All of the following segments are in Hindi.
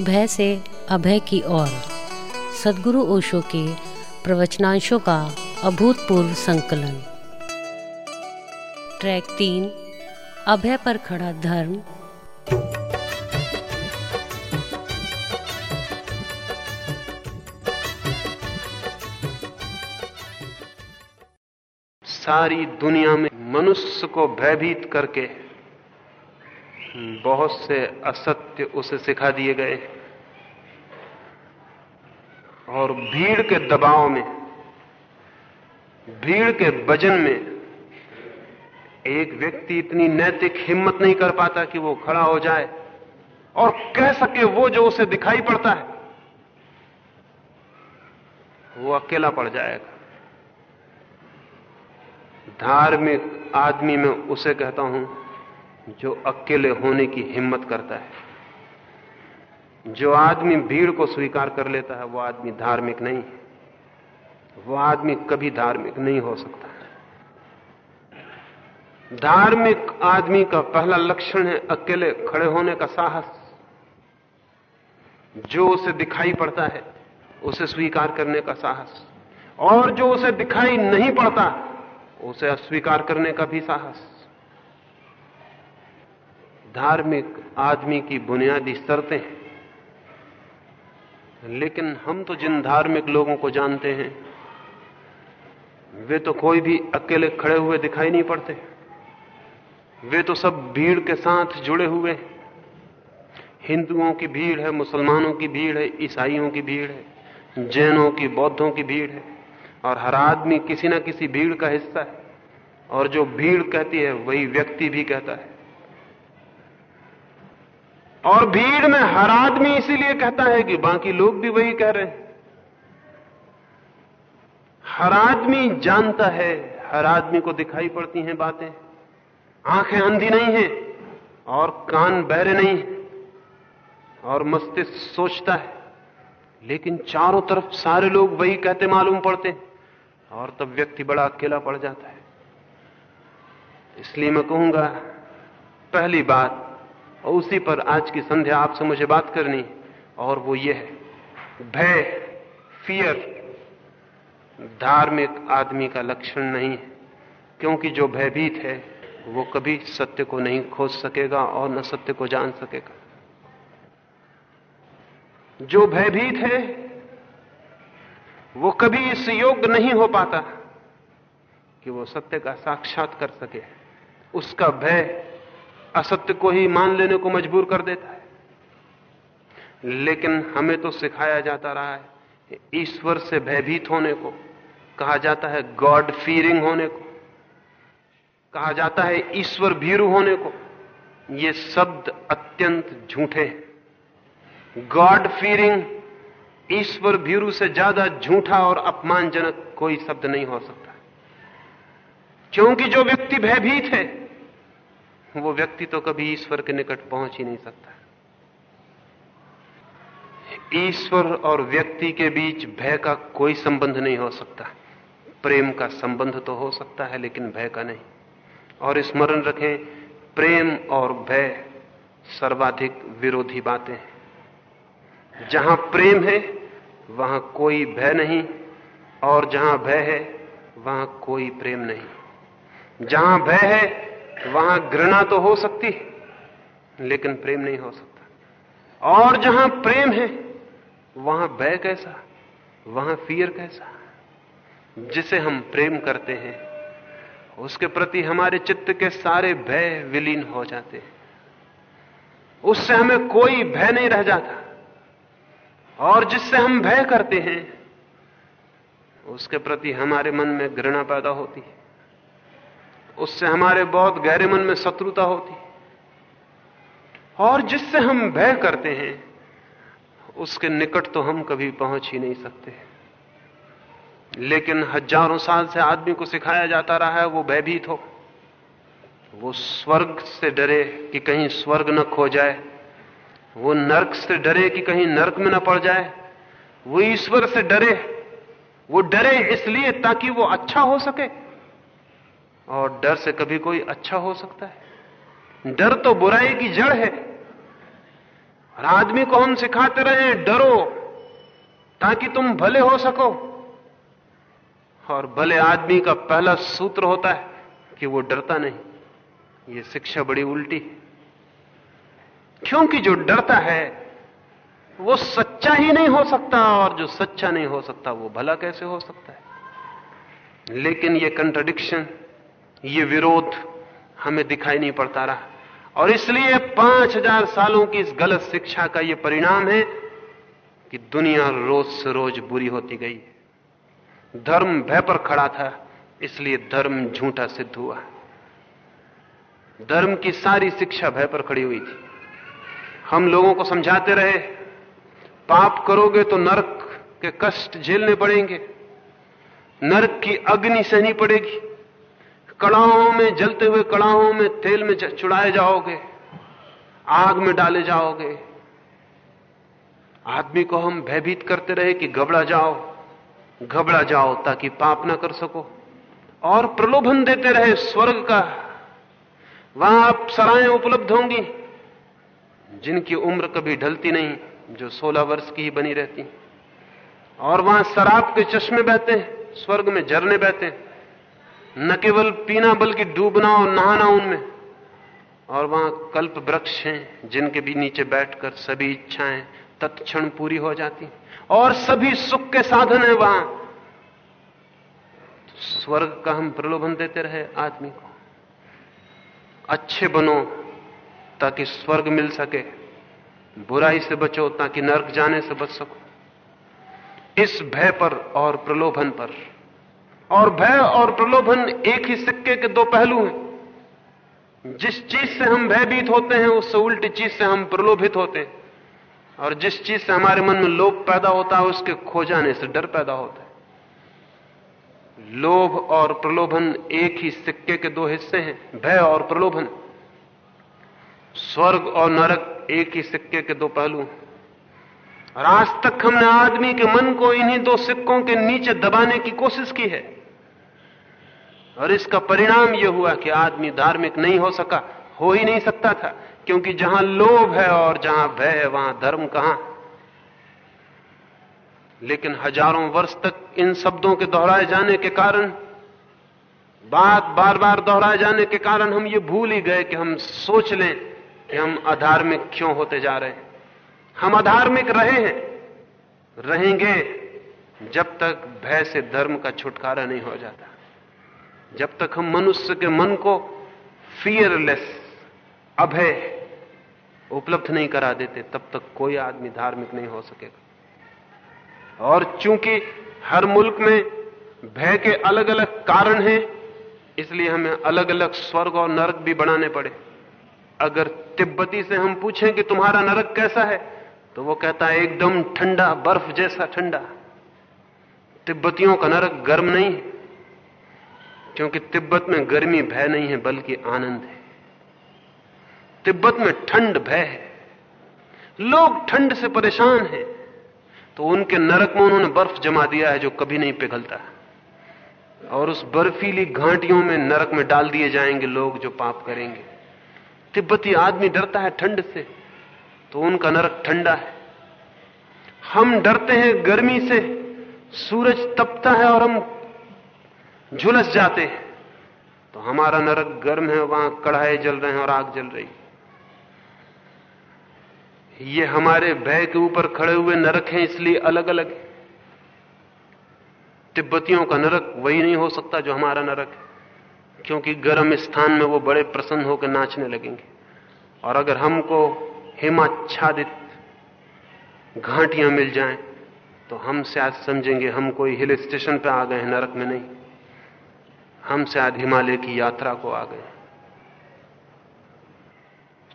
भय से अभय की ओर। सदगुरु ओशो के प्रवचनांशों का अभूतपूर्व संकलन। ट्रैक तीन, अभय पर खड़ा धर्म। सारी दुनिया में मनुष्य को भयभीत करके बहुत से असत्य उसे सिखा दिए गए। और भीड़ के दबाव में, भीड़ के वज़न में एक व्यक्ति इतनी नैतिक हिम्मत नहीं कर पाता कि वो खड़ा हो जाए। और कह सके वो जो उसे दिखाई पड़ता है, वो अकेला पड़ जाएगा। धार्मिक आदमी में उसे कहता हूँ जो अकेले होने की हिम्मत करता है, जो आदमी भीड़ को स्वीकार कर लेता है, वो आदमी धार्मिक नहीं है। वो आदमी कभी धार्मिक नहीं हो सकता। धार्मिक आदमी का पहला लक्षण है अकेले खड़े होने का साहस। जो उसे दिखाई पड़ता है, उसे स्वीकार करने का साहस। और जो उसे दिखाई नहीं पड़ता, उसे अस्वीकार करने का भी साहस। धार्मिक आदमी की बुनियादी शर्तें हैं। लेकिन हम तो जिन धार्मिक लोगों को जानते हैं, वे तो कोई भी अकेले खड़े हुए दिखाई नहीं पड़ते। वे तो सब भीड़ के साथ जुड़े हुए हिंदुओं की भीड़ है, मुसलमानों की भीड़ है, ईसाइयों की भीड़ है, जैनों की, बौद्धों की भीड़ है। और हर आदमी किसी ना किसी भीड़ का हिस्सा है। और जो भीड़ कहती है, वही व्यक्ति भी कहता है। और भीड़ में हर आदमी इसीलिए कहता है कि बाकी लोग भी वही कह रहे हैं। हर आदमी जानता है, हर आदमी को दिखाई पड़ती हैं बातें। आँखें अंधी नहीं हैं और कान बहरे नहीं हैं और मस्तिष्क सोचता है। लेकिन चारों तरफ़ सारे लोग वही कहते मालूम पड़ते और तब व्यक्ति बड़ा अकेला पड़ जाता है। इसलिए मैं कहूँगा, पहली बात और उसी पर आज की संध्या आपसे मुझे बात करनी, और वो ये है, भय फियर धार्मिक आदमी का लक्षण नहीं है, क्योंकि जो भयभीत है, वो कभी सत्य को नहीं खोज सकेगा और न सत्य को जान सकेगा। जो भयभीत है, वो कभी इस योग्य नहीं हो पाता कि वो सत्य का साक्षात कर सके। उसका भय असत्य को ही मान लेने को मजबूर कर देता है। लेकिन हमें तो सिखाया जाता रहा है ईश्वर से भयभीत होने को, कहा जाता है गॉड फीरिंग होने को, कहा जाता है ईश्वर भीरु होने को, ये शब्द अत्यंत झूठे हैं। गॉड फीरिंग ईश्वर भीरु से ज़्यादा झूठा और अपमानजनक कोई शब्द नहीं हो सकता। क्योंकि जो व्यक्ति भयभीत है वो व्यक्ति तो कभी ईश्वर के निकट पहुँच ही नहीं सकता। ईश्वर और व्यक्ति के बीच भय का कोई संबंध नहीं हो सकता। प्रेम का संबंध तो हो सकता है, लेकिन भय का नहीं। और स्मरण रखें, प्रेम और भय सर्वाधिक विरोधी बातें हैं। जहाँ प्रेम है, वहाँ कोई भय नहीं, और जहाँ भय है, वहाँ कोई प्रेम नहीं। जहाँ भय है वहाँ घृणा तो हो सकती है, लेकिन प्रेम नहीं हो सकता। और जहाँ प्रेम है, वहाँ भय कैसा, वहाँ फियर कैसा? जिसे हम प्रेम करते हैं, उसके प्रति हमारे चित्त के सारे भय विलीन हो जाते हैं। उससे हमें कोई भय नहीं रह जाता। और जिससे हम भय करते हैं, उसके प्रति हमारे मन में घृणा पैदा होती है। उससे हमारे बहुत गहरे मन में शत्रुता होती और जिससे हम भय करते हैं, उसके निकट तो हम कभी पहुँच ही नहीं सकते। लेकिन हज़ारों साल से आदमी को सिखाया जाता रहा है, वो भयभीत हो। वो स्वर्ग से डरे कि कहीं स्वर्ग न खो जाए। वो नरक से डरे कि कहीं नरक में न पड़ जाए। वो ईश्वर से डरे। वो डरे इसलिए ताकि वो अच्छा हो सके। और डर से कभी कोई अच्छा हो सकता है? डर तो बुराई की जड़ है। और आदमी को हम सिखाते रहे, डरो, ताकि तुम भले हो सको। और भले आदमी का पहला सूत्र होता है कि वो डरता नहीं। ये शिक्षा बड़ी उल्टी क्योंकि जो डरता है, वो सच्चा ही नहीं हो सकता, और जो सच्चा नहीं हो सकता, वो भला कैसे हो सकता है? लेकिन ये कंट्रडिक्शन ये विरोध हमें दिखाई नहीं पड़ता रहा। और इसलिए पाँच हज़ार सालों की इस गलत शिक्षा का यह परिणाम है कि दुनिया रोज से रोज बुरी होती गई धर्म भय पर खड़ा था, इसलिए धर्म झूठा सिद्ध हुआ धर्म की सारी शिक्षा भय पर खड़ी हुई थी। हम लोगों को समझाते रहे, पाप करोगे तो नरक के कष्ट झेलने पड़ेंगे, नरक की अग्नि सहनी पड़ेगी। कड़ाहों में, जलते हुए कड़ाहों में, तेल में चुड़ाए जाओगे, आग में डाले जाओगे। आदमी को हम भयभीत करते रहे कि घबरा जाओ घबरा जाओ ताकि पाप ना कर सको। और प्रलोभन देते रहे स्वर्ग का। वहाँ आप सराएँ उपलब्ध होंगी, जिनकी उम्र कभी ढलती नहीं, जो 16 वर्ष की ही बनी रहती। और वहाँ शराब के चश्मे बहते हैं, स्वर्ग में झरने बहते हैं। न केवल पीना, बल्कि डूबना और नहाना उनमें। और वहाँ कल्प वृक्ष हैं, जिनके भी नीचे बैठकर सभी इच्छाएँ तत्क्षण पूरी हो जाती। और सभी सुख के साधन है वहाँ। स्वर्ग का हम प्रलोभन देते रहे आदमी को। अच्छे बनो, ताकि स्वर्ग मिल सके। बुराई से बचो, ताकि नर्क जाने से बच सको। इस भय पर और प्रलोभन पर और भय और प्रलोभन एक ही सिक्के के दो पहलू हैं। जिस चीज़ से हम भयभीत होते हैं, उससे उल्टी चीज़ से हम प्रलोभित होते हैं। और जिस चीज़ से हमारे मन में लोभ पैदा होता है, उसके खो जाने से डर पैदा होता है। लोभ और प्रलोभन एक ही सिक्के के दो हिस्से हैं, भय और प्रलोभन। स्वर्ग और नरक एक ही सिक्के के दो पहलू और आज तक हमने आदमी के मन को इन्हीं दो सिक्कों के नीचे दबाने की कोशिश की है। और इसका परिणाम यह हुआ कि आदमी धार्मिक नहीं हो सका, हो ही नहीं सकता था, क्योंकि जहाँ लोभ है और जहाँ भय है, वहाँ धर्म कहाँ? लेकिन हज़ारों वर्ष तक इन शब्दों के दोहराए जाने के कारण, बात बार बार दोहराए जाने के कारण हम ये भूल ही गए कि हम सोच लें कि हम अधार्मिक क्यों होते जा रहे हैं। हम अधार्मिक रहे हैं, रहेंगे जब तक भय से धर्म का छुटकारा नहीं हो जाता। जब तक हम मनुष्य के मन को फियरलेस अभय, उपलब्ध नहीं करा देते, तब तक कोई आदमी धार्मिक नहीं हो सकेगा। और चूँकि हर मुल्क में भय के अलग अलग कारण हैं, इसलिए हमें अलग अलग स्वर्ग और नरक भी बनाने पड़े। अगर तिब्बती से हम पूछें कि तुम्हारा नरक कैसा है तो वो कहता है, एकदम ठंडा, बर्फ़ जैसा ठंडा। तिब्बतियों का नरक गर्म नहीं है। क्योंकि तिब्बत में गर्मी भय नहीं है, बल्कि आनंद है। तिब्बत में ठंड भय है। लोग ठंड से परेशान हैं तो उनके नरक में उन्होंने बर्फ़ जमा दिया है जो कभी नहीं पिघलता। और उस बर्फीली घाटियों में नरक में डाल दिए जाएँगे लोग जो पाप करेंगे। तिब्बती आदमी डरता है ठंड से तो उनका नरक ठंडा है। हम डरते हैं गर्मी से, सूरज तपता है और हम झुलस जाते हैं। तो हमारा नरक गर्म है, वहाँ कढ़ाए जल रहे हैं और आग जल रही। ये हमारे भय के ऊपर खड़े हुए नरक हैं, इसलिए अलग अलग है। तिब्बतियों का नरक वही नहीं हो सकता जो हमारा नरक है, क्योंकि गर्म स्थान में वो बड़े प्रसन्न होकर नाचने लगेंगे। और अगर हमको हिमाच्छादित घाटियाँ मिल जाएँ तो हम शायद समझेंगे, हम कोई हिल स्टेशन पर आ गए हैं, नरक में नहीं। हम शायद हिमालय की यात्रा को आ गए।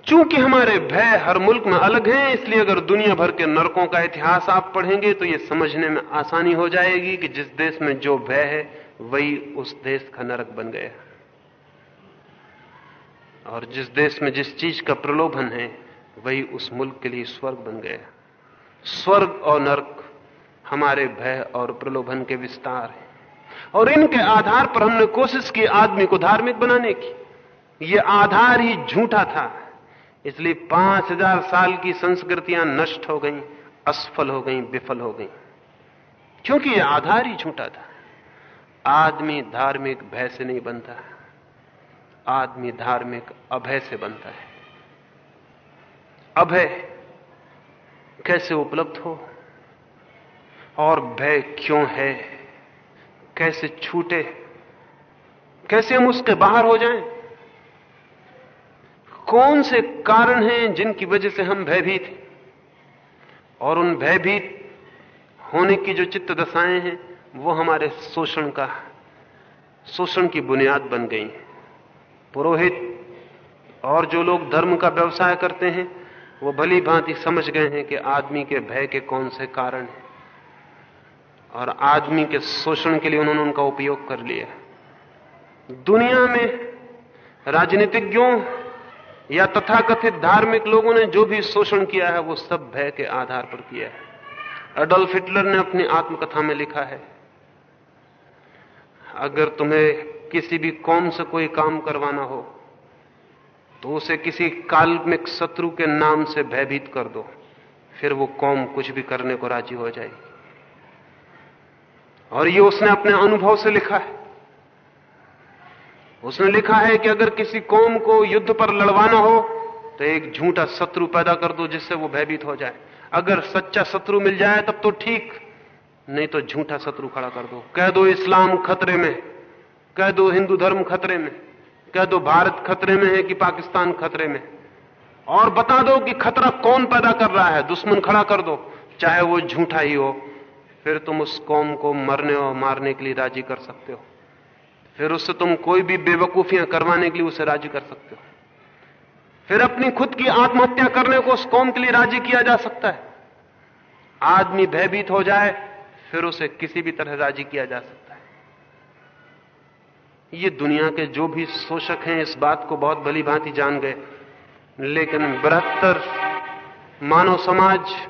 चूँकि हमारे भय हर मुल्क में अलग हैं, इसलिए अगर दुनिया भर के नरकों का इतिहास आप पढ़ेंगे तो यह समझने में आसानी हो जाएगी कि जिस देश में जो भय है, वही उस देश का नरक बन गया। और जिस देश में जिस चीज़ का प्रलोभन है, वही उस मुल्क के लिए स्वर्ग बन गया। स्वर्ग और नरक हमारे भय और प्रलोभन के विस्तार हैं। और इनके आधार पर हमने कोशिश की आदमी को धार्मिक बनाने की। यह आधार ही झूठा था। इसलिए पाँच हज़ार साल की संस्कृतियाँ नष्ट हो गईं, असफल हो गईं, विफल हो गईं। क्योंकि यह आधार ही झूठा था। आदमी धार्मिक भय से नहीं बनता। आदमी धार्मिक अभय से बनता है। अभय कैसे उपलब्ध हो? और भय क्यों है? कैसे छूटे, कैसे हम उसके बाहर हो जाएँ? कौन से कारण हैं जिनकी वजह से हम भयभीत हैं? और उन भयभीत होने की जो चित्त दशाएँ हैं, वो हमारे शोषण का, शोषण की बुनियाद बन गई हैं। पुरोहित और जो लोग धर्म का व्यवसाय करते हैं, वो भली भांति समझ गए हैं कि आदमी के भय के कौन से कारण हैं। और आदमी के शोषण के लिए उन्होंने उनका उपयोग कर लिया। दुनिया में राजनीतिज्ञों या तथाकथित धार्मिक लोगों ने जो भी शोषण किया है, वो सब भय के आधार पर किया है। अडोल्फ हिटलर ने अपनी आत्मकथा में लिखा है, अगर तुम्हें किसी भी कौम से कोई काम करवाना हो तो उसे किसी काल्पनिक शत्रु के नाम से भयभीत कर दो, फिर वो कौम कुछ भी करने को राज़ी हो जाएगी। और ये उसने अपने अनुभव से लिखा है। उसने लिखा है कि अगर किसी कौम को युद्ध पर लड़वाना हो तो एक झूठा शत्रु पैदा कर दो जिससे वो भयभीत हो जाए। अगर सच्चा शत्रु मिल जाए, तब तो ठीक, नहीं तो झूठा शत्रु खड़ा कर दो। कह दो इस्लाम खतरे में, कह दो हिंदू धर्म खतरे में, कह दो भारत खतरे में है कि पाकिस्तान खतरे में। और बता दो कि खतरा कौन पैदा कर रहा है, दुश्मन खड़ा कर दो, चाहे वो झूठा ही हो। फिर तुम उस कौम को मरने और मारने के लिए राज़ी कर सकते हो। फिर उससे तुम कोई भी बेवकूफियाँ करवाने के लिए उसे राज़ी कर सकते हो। फिर अपनी खुद की आत्महत्या करने को उस कौम के लिए राज़ी किया जा सकता है। आदमी भयभीत हो जाए, फिर उसे किसी भी तरह राज़ी किया जा सकता है। ये दुनिया के जो भी शोषक हैं, इस बात को बहुत भली भांति जान गए। लेकिन बृहत्तर मानव समाज,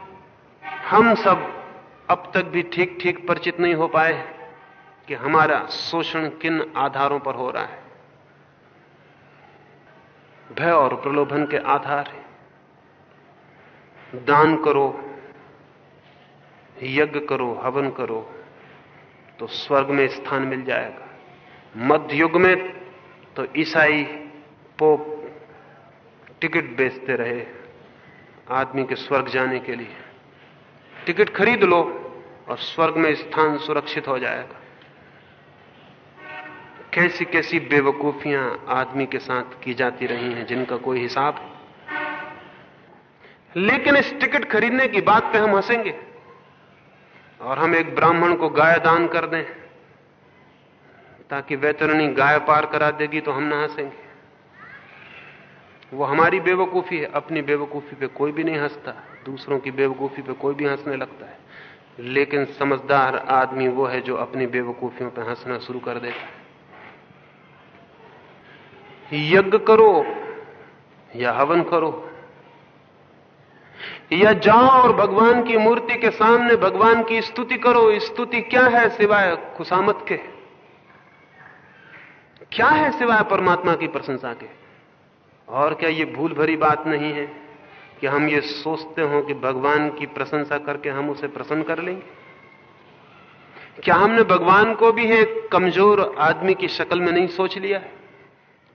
हम सब अब तक भी ठीक ठीक परिचित नहीं हो पाए कि हमारा शोषण किन आधारों पर हो रहा है। भय और प्रलोभन के आधार है। दान करो, यज्ञ करो, हवन करो तो स्वर्ग में स्थान मिल जाएगा। मध्य युग में तो ईसाई पोप टिकट बेचते रहे आदमी के स्वर्ग जाने के लिए। टिकट खरीद लो और स्वर्ग में स्थान सुरक्षित हो जाएगा। कैसी कैसी बेवकूफियाँ आदमी के साथ की जाती रही हैं, जिनका कोई हिसाब लेकिन इस टिकट खरीदने की बात पे हम हंसेंगे और हम एक ब्राह्मण को गाय दान कर दें। ताकि वैतरणी गाय पार करा देगी तो हम ना हंसेंगे। वो हमारी बेवकूफ़ी है, अपनी बेवकूफ़ी पे कोई भी नहीं हंसता। दूसरों की बेवकूफ़ी पे कोई भी हंसने लगता है। लेकिन समझदार आदमी वो है जो अपनी बेवकूफियों पे हंसना शुरू कर देता है। यज्ञ करो या हवन करो। या जाओ और भगवान की मूर्ति के सामने भगवान की स्तुति करो। स्तुति क्या है सिवाय खुशामत के? क्या है सिवाय परमात्मा की प्रशंसा के? और क्या ये भूल भरी बात नहीं है? कि हम ये सोचते हो कि भगवान की प्रशंसा करके हम उसे प्रसन्न कर लेंगे। क्या हमने भगवान को भी एक कमज़ोर आदमी की शक्ल में नहीं सोच लिया?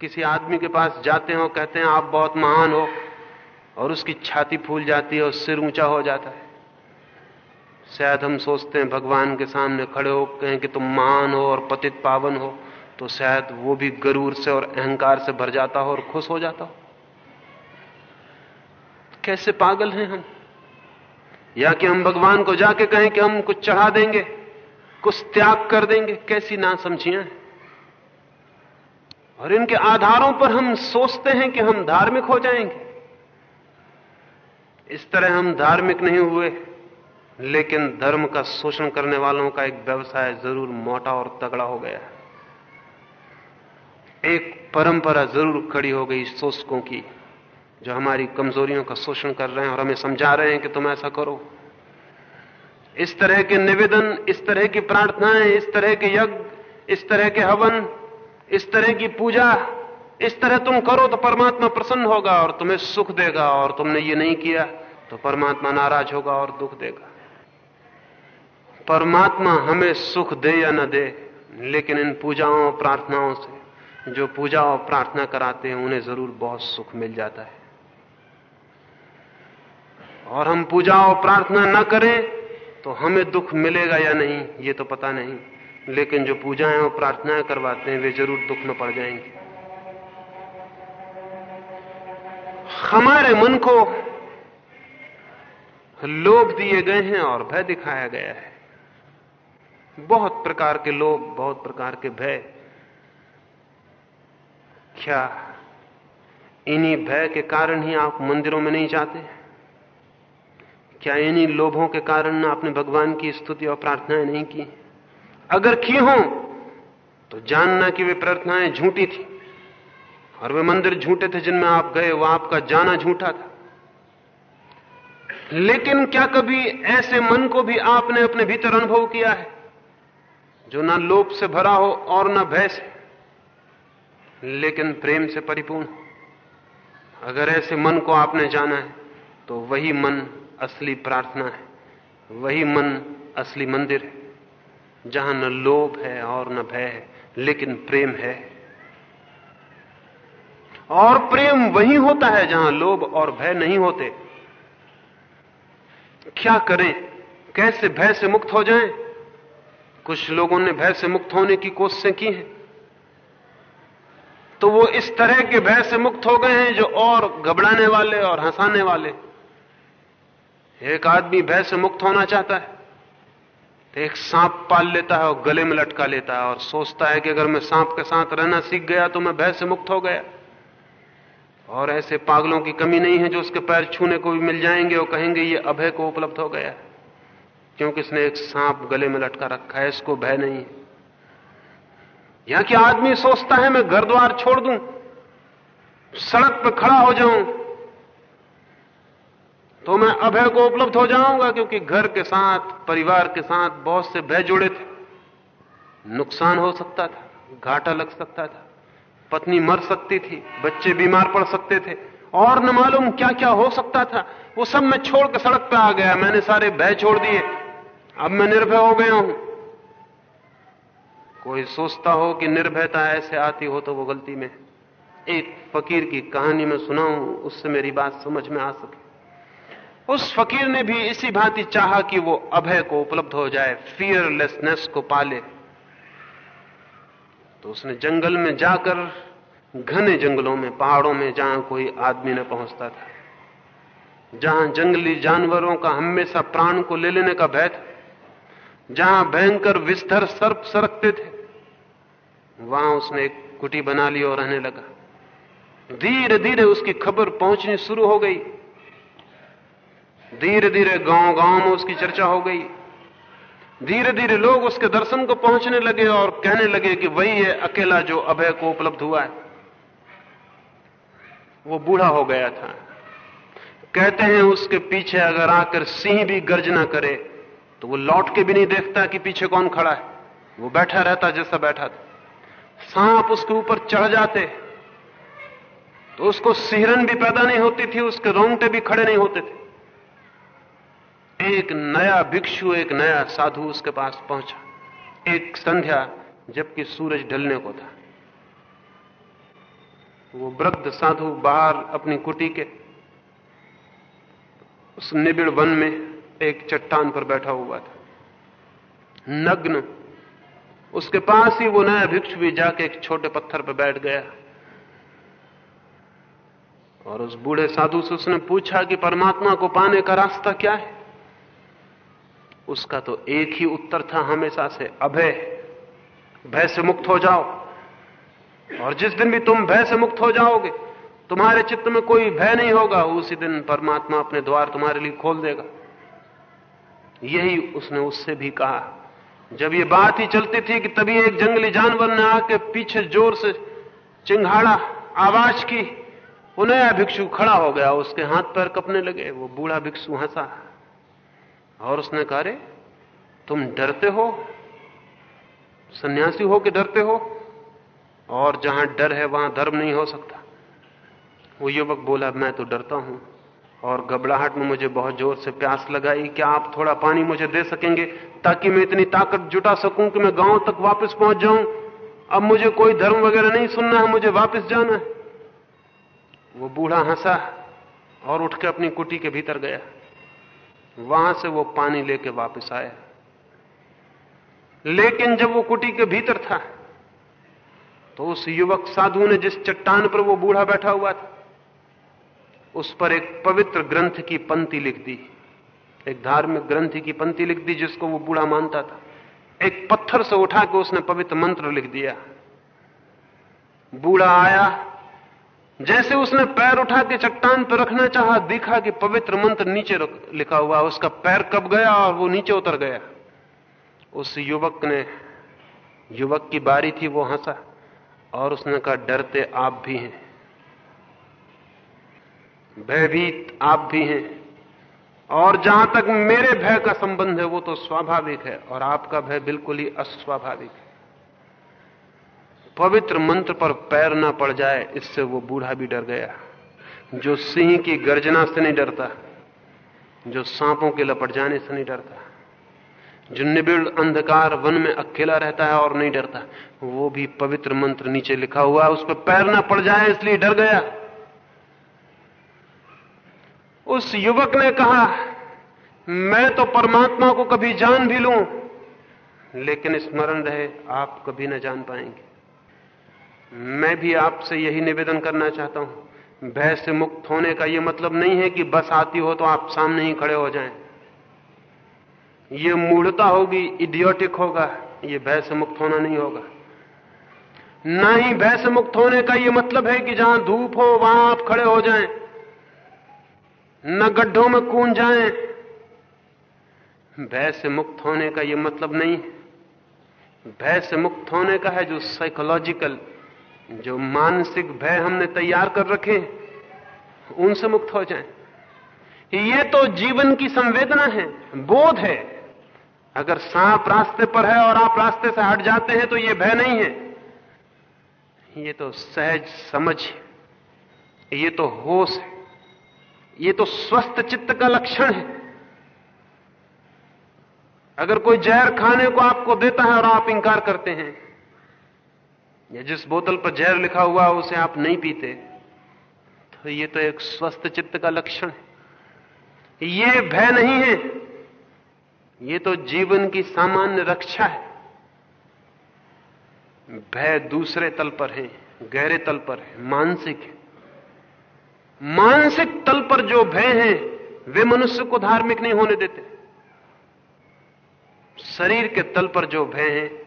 किसी आदमी के पास जाते हो, कहते हैं, आप बहुत महान हो, और उसकी छाती फूल जाती है और सिर ऊँचा हो जाता है। शायद हम सोचते हैं, भगवान के सामने खड़े हो, कहें कि तुम महान हो और पतित पावन हो तो शायद वो भी गरूर से और अहंकार से भर जाता हो और खुश हो जाता हो। कैसे पागल हैं हम? या कि हम भगवान को जाके कहें कि हम कुछ चढ़ा देंगे, कुछ त्याग कर देंगे, कैसी ना समझियाँ और इनके आधारों पर हम सोचते हैं कि हम धार्मिक हो जाएँगे। इस तरह हम धार्मिक नहीं हुए, लेकिन धर्म का शोषण करने वालों का एक व्यवसाय ज़रूर मोटा और तगड़ा हो गया एक परंपरा ज़रूर खड़ी हो गई शोषकों की। जो हमारी कमजोरियों का शोषण कर रहे हैं और हमें समझा रहे हैं कि तुम ऐसा करो। इस तरह के निवेदन, इस तरह की प्रार्थनाएँ, इस तरह के यज्ञ, इस तरह के हवन, इस तरह की पूजा, इस तरह तुम करो तो परमात्मा प्रसन्न होगा और तुम्हें सुख देगा और तुमने ये नहीं किया तो परमात्मा नाराज़ होगा और दुख देगा। परमात्मा हमें सुख दे या न दे, लेकिन इन पूजाओं प्रार्थनाओं से जो पूजा और प्रार्थना कराते हैं, उन्हें ज़रूर बहुत सुख मिल जाता है। और हम पूजा और प्रार्थना न करें तो हमें दुख मिलेगा या नहीं, ये तो पता नहीं। लेकिन जो पूजाएँ और प्रार्थनाएँ करवाते हैं, वे ज़रूर दुख में पड़ जाएँगे। हमारे मन को लोभ दिए गए हैं और भय दिखाया गया है। बहुत प्रकार के लोभ, बहुत प्रकार के भय। क्या इन्हीं भय के कारण ही आप मंदिरों में नहीं जाते? क्या इन्हीं लोभों के कारण आपने भगवान की स्तुति और प्रार्थनाएँ नहीं की? अगर की हो तो जानना कि वे प्रार्थनाएँ झूठी थी। और वे मंदिर झूठे थे जिनमें आप गए वह आपका जाना झूठा था। लेकिन क्या कभी ऐसे मन को भी आपने अपने भीतर अनुभव किया है, जो ना लोभ से भरा हो और ना भय से, लेकिन प्रेम से परिपूर्ण हो? अगर ऐसे मन को आपने जाना है तो वही मन असली प्रार्थना है। वही मन असली मंदिर है, जहाँ न लोभ है और न भय है, लेकिन प्रेम है। और प्रेम वही होता है जहाँ लोभ और भय नहीं होते। क्या करें? कैसे भय से मुक्त हो जाएँ? कुछ लोगों ने भय से मुक्त होने की कोशिशें की हैं। तो वो इस तरह के भय से मुक्त हो गए हैं जो और घबराने वाले और हंसाने वाले। एक आदमी भय से मुक्त होना चाहता है तो एक सांप पाल लेता है और गले में लटका लेता है और सोचता है कि अगर मैं सांप के साथ रहना सीख गया तो मैं भय से मुक्त हो गया। और ऐसे पागलों की कमी नहीं है जो उसके पैर छूने को भी मिल जाएँगे और कहेंगे, ये अभय को उपलब्ध हो गया क्योंकि इसने एक सांप गले में लटका रखा है, इसको भय नहीं है। यहाँ कि आदमी सोचता है, मैं घर द्वार छोड़ दूँ, सड़क पर खड़ा हो जाऊँ तो मैं अभय को उपलब्ध हो जाऊँगा क्योंकि घर के साथ, परिवार के साथ बहुत से भय जुड़े थे। नुकसान हो सकता था, घाटा लग सकता था। पत्नी मर सकती थी, बच्चे बीमार पड़ सकते थे। और न मालूम क्या क्या हो सकता था। वो सब मैं छोड़ के सड़क पे आ गया। मैंने सारे भय छोड़ दिए। अब मैं निर्भय हो गया हूँ। कोई सोचता हो कि निर्भयता ऐसे आती हो तो वो गलती में एक फकीर की कहानी में सुनाऊं, उससे मेरी बात समझ में आ सके। उस फकीर ने भी इसी भांति चाहा कि वो अभय को उपलब्ध हो जाए फियरलेसनेस को पाले। तो उसने जंगल में जाकर, घने जंगलों में, पहाड़ों में जहाँ कोई आदमी न पहुँचता था, जहाँ जंगली जानवरों का हमेशा प्राण को ले लेने का भय था, जहाँ भयंकर विस्तर सर्प सरकते थे, वहाँ उसने एक कुटी बना ली और रहने लगा। धीरे धीरे उसकी खबर पहुंचनी शुरू हो गई। धीरे धीरे गाँव गाँव में उसकी चर्चा हो गई। धीरे धीरे लोग उसके दर्शन को पहुँचने लगे और कहने लगे कि वही है अकेला जो अभय को उपलब्ध हुआ है। वो बूढ़ा हो गया था। कहते हैं उसके पीछे अगर आकर सिंह भी गर्जना करे तो वो लौट के भी नहीं देखता कि पीछे कौन खड़ा है। वो बैठा रहता जैसा बैठा था। सांप उसके ऊपर चढ़ जाते। तो उसको सिहरन भी पैदा नहीं होती थी, उसके रोंगटे भी खड़े नहीं होते थे। एक नया भिक्षु, एक नया साधु उसके पास पहुँचा। एक संध्या, जबकि सूरज ढलने को था। वो वृद्ध साधु बाहर अपनी कुटी के, उस निबिड़ वन में एक चट्टान पर बैठा हुआ था। नग्न, उसके पास ही वो नया भिक्षु भी जाके एक छोटे पत्थर पर बैठ गया। और उस बूढ़े साधु से उसने पूछा कि परमात्मा को पाने का रास्ता क्या है? उसका तो एक ही उत्तर था हमेशा से, अभय, भय से मुक्त हो जाओ। और जिस दिन भी तुम भय से मुक्त हो जाओगे, तुम्हारे चित्त में कोई भय नहीं होगा, उसी दिन परमात्मा अपने द्वार तुम्हारे लिए खोल देगा। यही उसने उससे भी कहा। जब ये बात ही चलती थी कि तभी एक जंगली जानवर ने आके पीछे ज़ोर से चिंगाड़ा, आवाज़ की नया भिक्षु खड़ा हो गया, उसके हाथ पैर कपने लगे, वो बूढ़ा भिक्षु हंसा। और उसने कहा रे तुम डरते हो? सन्यासी हो कि डरते हो? और जहाँ डर है, वहाँ धर्म नहीं हो सकता। वो युवक बोला, मैं तो डरता हूँ, और घबराहट में मुझे बहुत ज़ोर से प्यास लगाई। क्या आप थोड़ा पानी मुझे दे सकेंगे, ताकि मैं इतनी ताकत जुटा सकूँ कि मैं गाँव तक वापस पहुँच जाऊँ? अब मुझे कोई धर्म वगैरह नहीं सुनना है, मुझे वापस जाना है। वो बूढ़ा हंसा और उठकर अपनी कुटी के भीतर गया। वहाँ से वो पानी लेके वापस आया लेकिन जब वो कुटी के भीतर था तो उस युवक साधु ने जिस चट्टान पर वो बूढ़ा बैठा हुआ था, उस पर एक पवित्र ग्रंथ की पंक्ति लिख दी। एक धार्मिक ग्रंथ की पंक्ति लिख दी जिसको वो बूढ़ा मानता था। एक पत्थर से उठा के उसने पवित्र मंत्र लिख दिया। बूढ़ा आया जैसे उसने पैर उठा के चट्टान पर रखना चाहा, देखा कि पवित्र मंत्र नीचे लिखा हुआ, उसका पैर कब गया और वो नीचे उतर गया। उस युवक ने, युवक की बारी थी, वो हंसा और उसने कहा, डरते आप भी हैं। भयभीत आप भी हैं। और जहाँ तक मेरे भय का संबंध है, वो तो स्वाभाविक है और आपका भय बिल्कुल ही अस्वाभाविक है। पवित्र मंत्र पर पैर ना पड़ जाए, इससे वो बूढ़ा भी डर गया। जो सिंह की गर्जना से नहीं डरता, जो सांपों के लपट जाने से नहीं डरता, जो निबिड़ अंधकार वन में अकेला रहता है और नहीं डरता, वो भी पवित्र मंत्र नीचे लिखा हुआ है, उस पर पैर ना पड़ जाए, इसलिए डर गया। उस युवक ने कहा, मैं तो परमात्मा को कभी जान भी लूँ, लेकिन स्मरण रहे, आप कभी ना जान पाएँगे। मैं भी आपसे यही निवेदन करना चाहता हूँ। भय से मुक्त होने का यह मतलब नहीं है कि बस आती हो तो आप सामने ही खड़े हो जाएँ। यह मूढ़ता होगी, इडियोटिक होगा यह भय से मुक्त होना नहीं होगा। ना ही भय से मुक्त होने का यह मतलब है कि जहाँ धूप हो, वहाँ आप खड़े हो जाएँ। न गड्ढों में कूद जाएँ। भय से मुक्त होने का यह मतलब नहीं है। भय से मुक्त होने का है जो साइकोलॉजिकल जो मानसिक भय हमने तैयार कर रखे उनसे मुक्त हो जाएँ। ये तो जीवन की संवेदना है, बोध है। अगर सांप रास्ते पर है और आप रास्ते से हट जाते हैं तो ये भय नहीं है। ये तो सहज समझ है। ये तो होश है। ये तो स्वस्थ चित्त का लक्षण है। अगर कोई जहर खाने को आपको देता है और आप इंकार करते हैं या जिस बोतल पर जहर लिखा हुआ है, उसे आप नहीं पीते। तो ये तो एक स्वस्थ चित्त का लक्षण है। ये भय नहीं है। ये तो जीवन की सामान्य रक्षा है। भय दूसरे तल पर है, गहरे तल पर है, मानसिक है। मानसिक तल पर जो भय है, वे मनुष्य को धार्मिक नहीं होने देते। शरीर के तल पर जो भय हैं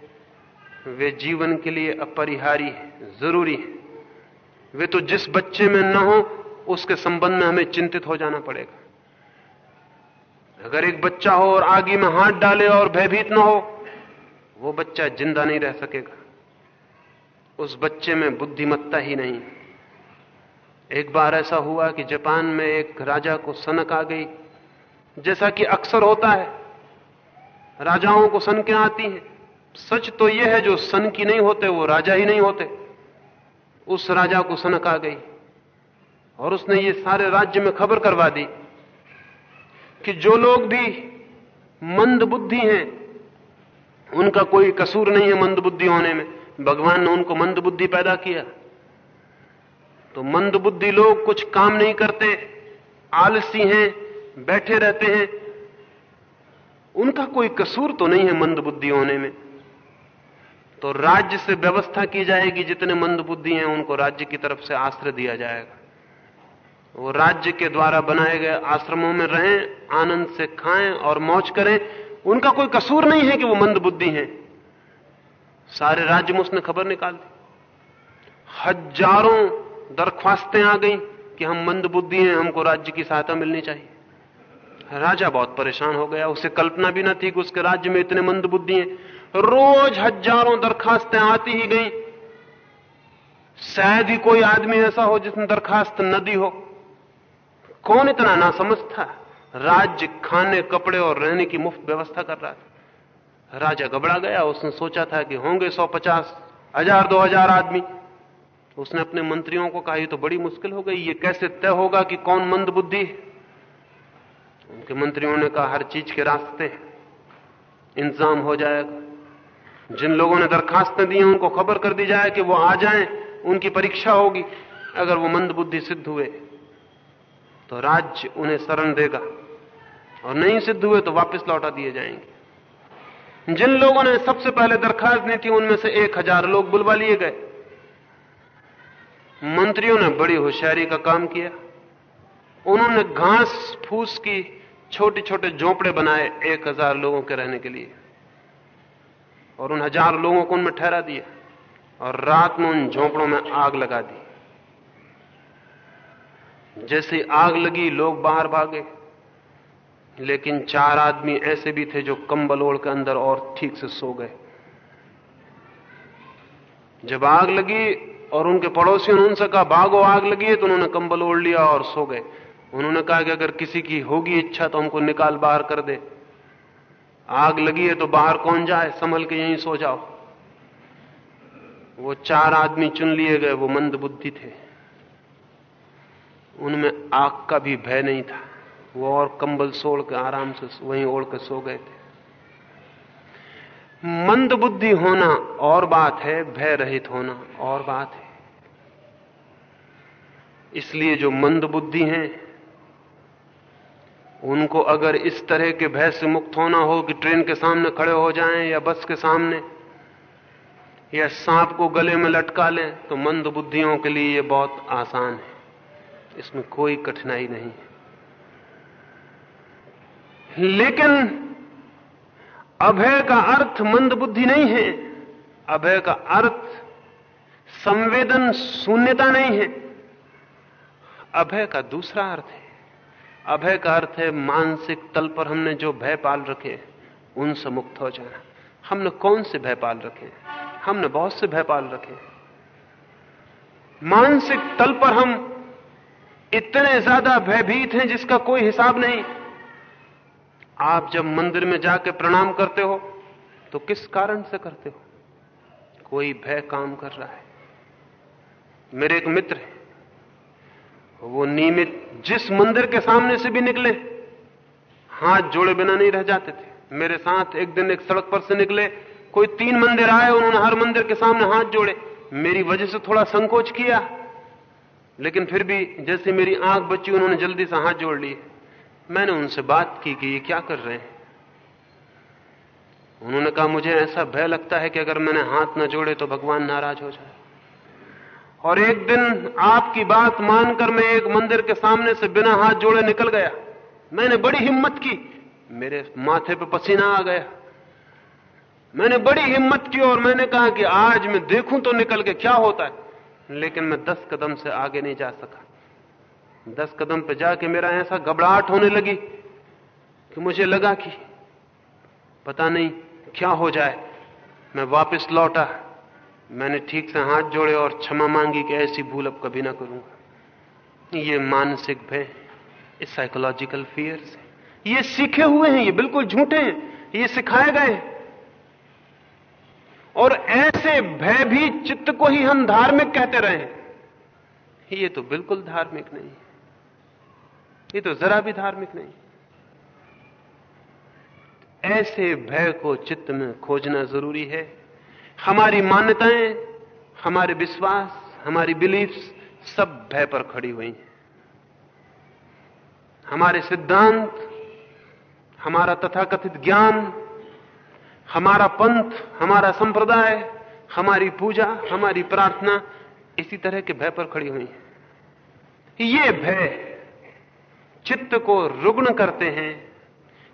वे जीवन के लिए अपरिहारी है, ज़रूरी है। वे तो जिस बच्चे में न हो, उसके संबंध में हमें चिंतित हो जाना पड़ेगा। अगर एक बच्चा हो और आगे में हाथ डाले और भयभीत न हो, वो बच्चा ज़िंदा नहीं रह सकेगा। उस बच्चे में बुद्धिमत्ता ही नहीं। एक बार ऐसा हुआ कि जापान में एक राजा को सनक आ गई। जैसा कि अक्सर होता है, राजाओं को सनकें आती हैं। सच तो यह है जो सन की नहीं होते, वो राजा ही नहीं होते। उस राजा को सनक आ गई और उसने ये सारे राज्य में खबर करवा दी कि जो लोग भी मंद बुद्धि हैं, उनका कोई कसूर नहीं है मंद बुद्धि होने में। भगवान ने उनको मंद बुद्धि पैदा किया। तो मंद बुद्धि लोग कुछ काम नहीं करते, आलसी हैं, बैठे रहते हैं। उनका कोई कसूर तो नहीं है मंद बुद्धि होने में। तो राज्य से व्यवस्था की जाएगी, जितने मंद बुद्धि हैं, उनको राज्य की तरफ़ से आश्रय दिया जाएगा। वो राज्य के द्वारा बनाए गए आश्रमों में रहें, आनंद से खाएँ और मौज करें। उनका कोई कसूर नहीं है कि वो मंद बुद्धि हैं। सारे राज्य में उसने खबर निकाल दी। हज़ारों दरख्वास्तें आ गई कि हम मंद बुद्धि हैं, हमको राज्य की सहायता मिलनी चाहिए। राजा बहुत परेशान हो गया। उसे कल्पना भी ना थी कि उसके राज्य में इतने मंद बुद्धि हैं। रोज हज़ारों दरखास्तें आती ही गई। शायद ही कोई आदमी ऐसा हो जिसने दरखास्त न दी हो। कौन इतना ना समझ था राज्य खाने, कपड़े और रहने की मुफ़्त व्यवस्था कर रहा था। राजा घबरा गया, उसने सोचा था कि होंगे सौ पचास, हज़ार, दो हज़ार आदमी। उसने अपने मंत्रियों को कहा, ये तो बड़ी मुश्किल हो गई, ये कैसे तय होगा कि कौन मंद बुद्धि उनके मंत्रियों ने कहा, हर चीज़ के रास्ते इंतज़ाम हो जाएगा। जिन लोगों ने दरखास्तें दी उनको खबर कर दी जाए कि वो आ जाएँ, उनकी परीक्षा होगी। अगर वो मंद बुद्धि सिद्ध हुए तो राज्य उन्हें शरण देगा। और नहीं सिद्ध हुए तो वापस लौटा दिए जाएँगे। जिन लोगों ने सबसे पहले दरखास्त दी थी, उनमें से एक हज़ार लोग बुलवा लिए गए। मंत्रियों ने बड़ी होशियारी का काम किया। उन्होंने घास फूस की छोटे छोटे झोंपड़े बनाए एक हज़ार लोगों के रहने के लिए। और उन हज़ार लोगों को उनमें ठहरा दिया और रात में उन झोंपड़ों में आग लगा दी। जैसे आग लगी, लोग बाहर भागे। लेकिन चार आदमी ऐसे भी थे जो कंबल ओढ़ के अंदर और ठीक से सो गए। जब आग लगी और उनके पड़ोसियों ने उनसे कहा, भागो, आग लगी है तो उन्होंने कंबल ओढ़ लिया और सो गए। उन्होंने कहा कि अगर किसी की होगी इच्छा तो हमको निकाल बाहर कर दे। आग लगी है तो बाहर कौन जाए? संभल के यहीं सो जाओ। वो चार आदमी चुन लिए गए, वो मंद बुद्धि थे। उनमें आग का भी भय नहीं था। वो और कंबल सोड़ के आराम से वहीं ओढ़ के सो गए थे। मंद बुद्धि होना और बात है, भय रहित होना और बात है। इसलिए जो मंद बुद्धि हैं उनको अगर इस तरह के भय से मुक्त होना हो कि ट्रेन के सामने खड़े हो जाएँ या बस के सामने, या सांप को गले में लटका लें तो मंद बुद्धियों के लिए यह बहुत आसान है। इसमें कोई कठिनाई नहीं है। लेकिन अभय का अर्थ मंद बुद्धि नहीं है। अभय का अर्थ संवेदन शून्यता नहीं है। अभय का दूसरा अर्थ है। अभय का अर्थ है, मानसिक तल पर हमने जो भय पाल रखे उनसे मुक्त हो जाना। हमने कौन से भय पाल रखे हमने बहुत से भय पाल रखे मानसिक तल पर हम इतने ज़्यादा भयभीत हैं जिसका कोई हिसाब नहीं। आप जब मंदिर में जाके प्रणाम करते हो तो किस कारण से करते हो? कोई भय काम कर रहा है। मेरे एक मित्र है वो नियमित जिस मंदिर के सामने से भी निकले, हाथ जोड़े बिना नहीं रह जाते थे। मेरे साथ एक दिन एक सड़क पर से निकले, कोई तीन मंदिर आए, उन्होंने हर मंदिर के सामने हाथ जोड़े। मेरी वजह से थोड़ा संकोच किया, लेकिन फिर भी जैसे मेरी आँख बची, उन्होंने जल्दी से हाथ जोड़ लिए। मैंने उनसे बात की कि ये क्या कर रहे हैं। उन्होंने कहा, मुझे ऐसा भय लगता है कि अगर मैंने हाथ न जोड़े तो भगवान नाराज़ हो जाए। और एक दिन आपकी बात मानकर मैं एक मंदिर के सामने से बिना हाथ जोड़े निकल गया। मैंने बड़ी हिम्मत की। मेरे माथे पे पसीना आ गया। मैंने बड़ी हिम्मत की और मैंने कहा कि आज मैं देखूँ तो निकल के क्या होता है। लेकिन मैं दस कदम से आगे नहीं जा सका। दस कदम पे जाके मेरा ऐसा घबराहट होने लगी कि मुझे लगा कि पता नहीं क्या हो जाए। मैं वापस लौटा। मैंने ठीक से हाथ जोड़े और क्षमा मांगी कि ऐसी भूल अब कभी ना करूँगा। ये मानसिक भय, ये साइकोलॉजिकल फियर्स ये सीखे हुए हैं, ये बिल्कुल झूठे हैं, ये सिखाए गए और ऐसे भय भी चित्त को ही हम धार्मिक कहते रहे ये तो बिल्कुल धार्मिक नहीं ये तो जरा भी धार्मिक नहीं ऐसे भय को चित्त में खोजना ज़रूरी है। हमारी मान्यताएँ, हमारे विश्वास, हमारी बिलीफ्स सब भय पर खड़ी हुई हैं। हमारे सिद्धांत, हमारा तथाकथित ज्ञान, हमारा पंथ, हमारा संप्रदाय, हमारी पूजा, हमारी प्रार्थना, इसी तरह के भय पर खड़ी हुई है। ये भय चित्त को रुग्ण करते हैं,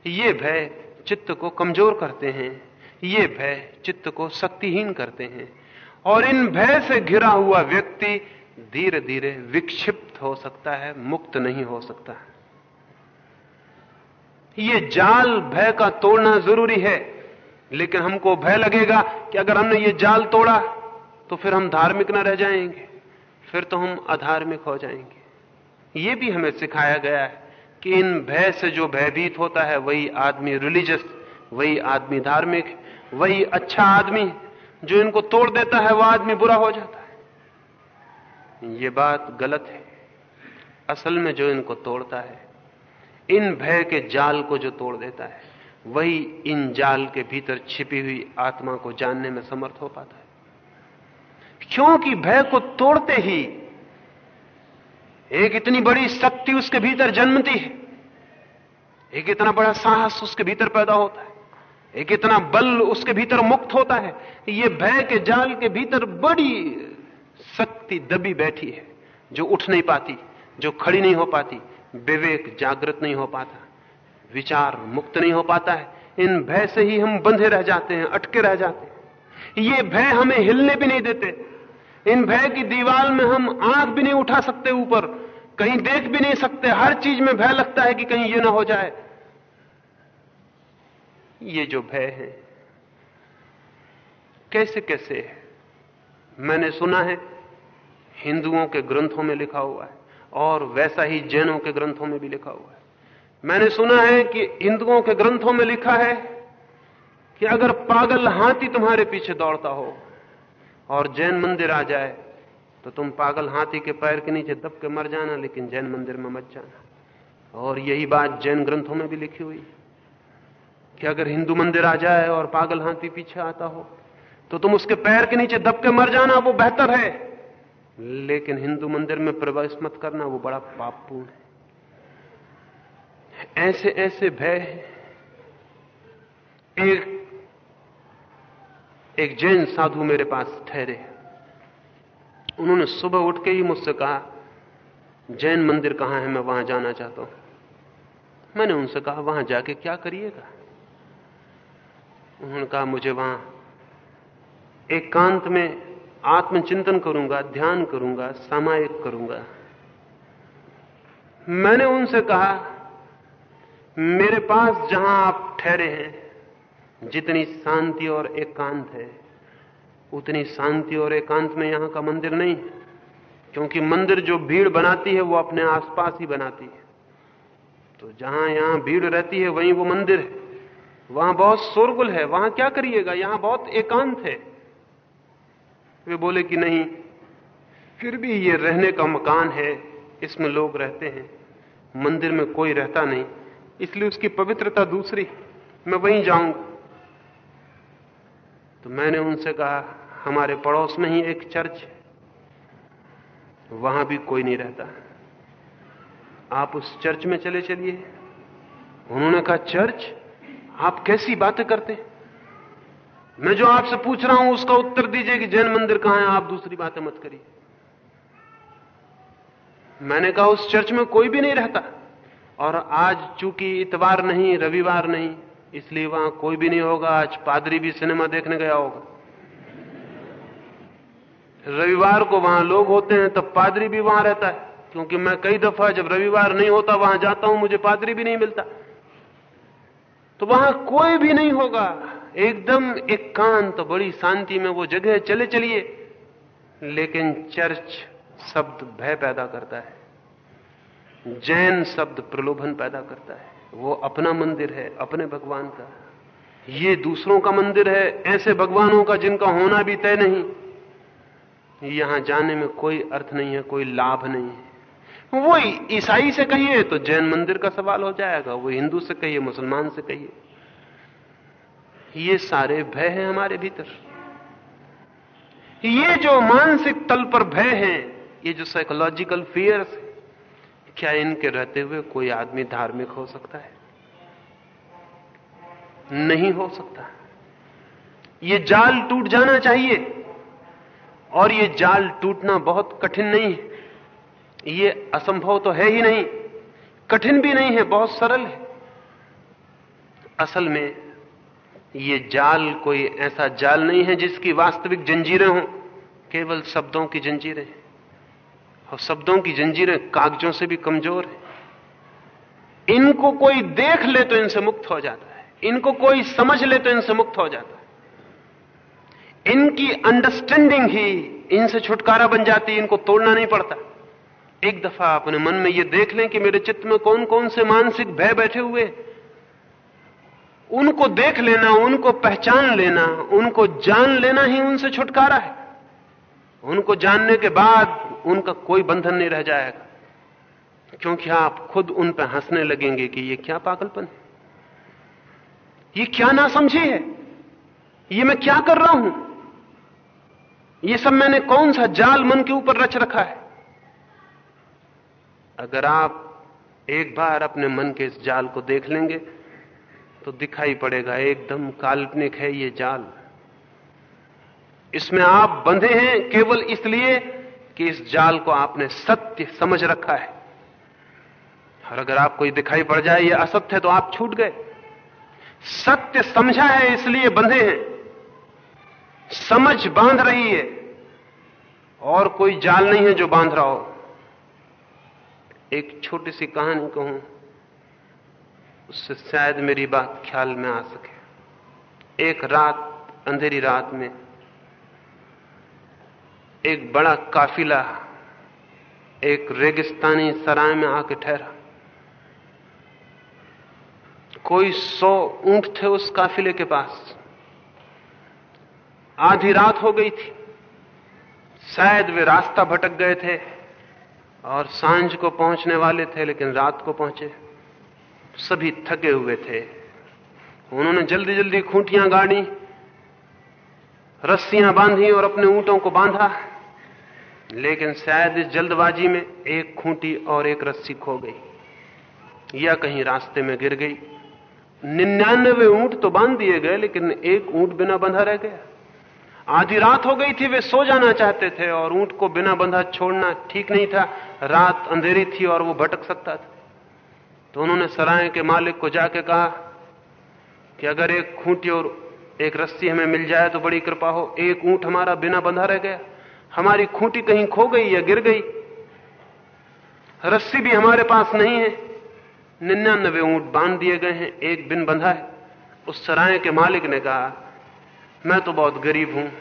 ये भय चित्त को कमज़ोर करते हैं। ये भय चित्त को शक्तिहीन करते हैं और इन भय से घिरा हुआ व्यक्ति धीरे धीरे विक्षिप्त हो सकता है, मुक्त नहीं हो सकता ये जाल भय का तोड़ना ज़रूरी है, लेकिन हमको भय लगेगा कि अगर हमने ये जाल तोड़ा तो फिर हम धार्मिक न रह जाएँगे, फिर तो हम अधार्मिक हो जाएँगे। ये भी हमें सिखाया गया है कि इन भय से जो भयभीत होता है, वही आदमी रिलीजियस वही आदमी धार्मिक वही अच्छा आदमी जो इनको तोड़ देता है वह आदमी बुरा हो जाता है। यह बात गलत है। असल में जो इनको तोड़ता है, इन भय के जाल को जो तोड़ देता है, वही इन जाल के भीतर छिपी हुई आत्मा को जानने में समर्थ हो पाता है। क्योंकि भय को तोड़ते ही एक इतनी बड़ी शक्ति उसके भीतर जन्मती है। एक इतना बड़ा साहस उसके भीतर पैदा होता है। एक इतना बल उसके भीतर मुक्त होता है, ये भय के जाल के भीतर बड़ी शक्ति दबी बैठी है, जो उठ नहीं पाती, जो खड़ी नहीं हो पाती, विवेक जागृत नहीं हो पाता, विचार मुक्त नहीं हो पाता है। इन भय से ही हम बंधे रह जाते हैं, अटके रह जाते हैं। ये भय हमें हिलने भी नहीं देते। इन भय की दीवार में हम आँख भी नहीं उठा सकते ऊपर, कहीं देख भी नहीं सकते। हर चीज़ में भय लगता है कि कहीं ये ना हो जाए। ये जो भय है, कैसे कैसे है? मैंने सुना है, हिंदुओं के ग्रंथों में लिखा हुआ है, और वैसा ही जैनों के ग्रंथों में भी लिखा हुआ है। मैंने सुना है कि हिंदुओं के ग्रंथों में लिखा है कि अगर पागल हाथी तुम्हारे पीछे दौड़ता हो, और जैन मंदिर आ जाए तो तुम पागल हाथी के पैर के नीचे दब के मर जाना, लेकिन जैन मंदिर में मत जाना। और यही बात जैन ग्रंथों में भी लिखी हुई कि अगर हिंदू मंदिर आ जाए और पागल हाथी पीछे आता हो तो तुम उसके पैर के नीचे दब के मर जाना, वो बेहतर है। लेकिन हिंदू मंदिर में प्रवेश मत करना, वो बड़ा पापपूर्ण है। ऐसे ऐसे भय एक एक जैन साधु मेरे पास ठहरे। उन्होंने सुबह उठ के ही मुझसे कहा, जैन मंदिर कहाँ है? मैं वहाँ जाना चाहता हूँ। मैंने उनसे कहा, वहाँ जाके क्या करिएगा? उन्होंने कहा, मुझे वहाँ एकांत एक में आत्मचिंतन करूँगा, ध्यान करूँगा, सामायिक करूँगा। मैंने उनसे कहा, मेरे पास जहाँ आप ठहरे हैं, जितनी शांति और एकांत एक है, उतनी शांति और एकांत में यहाँ का मंदिर नहीं है, क्योंकि मंदिर जो भीड़ बनाती है, वो अपने आसपास ही बनाती है। तो जहाँ यहाँ भीड़ रहती है, वहीं वो मंदिर है। वहाँ बहुत शोरगुल है, वहाँ क्या करिएगा? यहाँ बहुत एकांत है। वे बोले कि नहीं, फिर भी ये रहने का मकान है, इसमें लोग रहते हैं, मंदिर में कोई रहता नहीं, इसलिए उसकी पवित्रता दूसरी, मैं वहीं जाऊँगा। तो मैंने उनसे कहा, हमारे पड़ोस में ही एक चर्च है, वहाँ भी कोई नहीं रहता। आप उस चर्च में चले चलिए। उन्होंने कहा, चर्च? आप कैसी बातें करते मैं जो आपसे पूछ रहा हूँ, उसका उत्तर दीजिए कि जैन मंदिर कहाँ है, आप दूसरी बातें मत करिए। मैंने कहा, उस चर्च में कोई भी नहीं रहता। और आज चूँकि इतवार नहीं, रविवार नहीं, इसलिए वहाँ कोई भी नहीं होगा, आज पादरी भी सिनेमा देखने गया होगा। रविवार को वहाँ लोग होते हैं, तब पादरी भी वहाँ रहता है। क्योंकि मैं कई दफ़ा जब रविवार नहीं होता, वहाँ जाता हूँ, मुझे पादरी भी नहीं मिलता। तो वहाँ कोई भी नहीं होगा। एकदम एकांत तो बड़ी शांति में वो जगह चले चलिए। लेकिन चर्च शब्द भय पैदा करता है। जैन शब्द प्रलोभन पैदा करता है। वो अपना मंदिर है, अपने भगवान का। ये दूसरों का मंदिर है, ऐसे भगवानों का जिनका होना भी तय नहीं। यहाँ जाने में कोई अर्थ नहीं है, कोई लाभ नहीं है। वो ईसाई से कहिए तो जैन मंदिर का सवाल हो जाएगा वो हिंदू से कहिए, मुसलमान से कहिए। ये सारे भय हैं हमारे भीतर। ये जो मानसिक तल पर भय हैं, ये जो साइकोलॉजिकल फियर्स क्या इनके रहते हुए कोई आदमी धार्मिक हो सकता है? नहीं हो सकता। ये जाल टूट जाना चाहिए, और ये जाल टूटना बहुत कठिन नहीं है। ये असंभव तो है ही नहीं। कठिन भी नहीं है, बहुत सरल है। असल में ये जाल कोई ऐसा जाल नहीं है जिसकी वास्तविक जंजीरें हों, केवल शब्दों की जंजीरें। और शब्दों की जंजीरें कागजों से भी कमज़ोर है। इनको कोई देख ले तो इनसे मुक्त हो जाता है। इनको कोई समझ ले तो इनसे मुक्त हो जाता है। इनकी अंडरस्टैंडिंग ही इनसे छुटकारा बन जाती है, इनको तोड़ना नहीं पड़ता। एक दफ़ा अपने मन में यह देख लें कि मेरे चित्त में कौन कौन से मानसिक भय बैठे हुए। उनको देख लेना, उनको पहचान लेना, उनको जान लेना ही उनसे छुटकारा है। उनको जानने के बाद उनका कोई बंधन नहीं रह जाएगा। क्योंकि आप खुद उन पर हंसने लगेंगे कि ये क्या पागलपन है? ये क्या ना समझी है? ये मैं क्या कर रहा हूँ? ये सब मैंने कौन सा जाल मन के ऊपर रच रखा है? अगर आप एक बार अपने मन के इस जाल को देख लेंगे तो दिखाई पड़ेगा, एकदम काल्पनिक है ये जाल। इसमें आप बंधे हैं केवल इसलिए कि इस जाल को आपने सत्य समझ रखा है। और अगर आपको ये दिखाई पड़ जाए, ये असत्य है तो आप छूट गए। सत्य समझा है, इसलिए बंधे हैं। समझ बाँध रही है, और कोई जाल नहीं है जो बाँध रहा हो। एक छोटी सी कहानी कहूँ, उससे शायद मेरी बात ख्याल में आ सके। एक रात, अंधेरी रात में, एक बड़ा काफिला एक रेगिस्तानी सराय में आके ठहरा। कोई सौ ऊँट थे उस काफिले के पास। आधी रात हो गई थी। शायद वे रास्ता भटक गए थे। और साँझ को पहुँचने वाले थे, लेकिन रात को पहुँचे। सभी थके हुए थे। उन्होंने जल्दी जल्दी खूंटियाँ गाड़ी, रस्सियाँ बांधी और अपने ऊंटों को बांधा। लेकिन शायद इस जल्दबाजी में एक खूंटी और एक रस्सी खो गई। या कहीं रास्ते में गिर गई। निन्यानवे ऊँट तो बाँध दिए गए, लेकिन एक ऊँट बिना बंधा रह गया। आधी रात हो गई थी, वे सो जाना चाहते थे और ऊँट को बिना बंधा छोड़ना ठीक नहीं था। रात अंधेरी थी और वो भटक सकता था। तो उन्होंने सराय के मालिक को जाके कहा कि अगर एक खूंटी और एक रस्सी हमें मिल जाए तो बड़ी कृपा हो। एक ऊँट हमारा बिना बंधा रह गया। हमारी खूंटी कहीं खो गई या गिर गई। रस्सी भी हमारे पास नहीं है। निन्यानबे ऊँट बाँध दिए गए हैं, एक बिन बंधा है। उस सराय के मालिक ने कहा मैं तो बहुत गरीब हूँ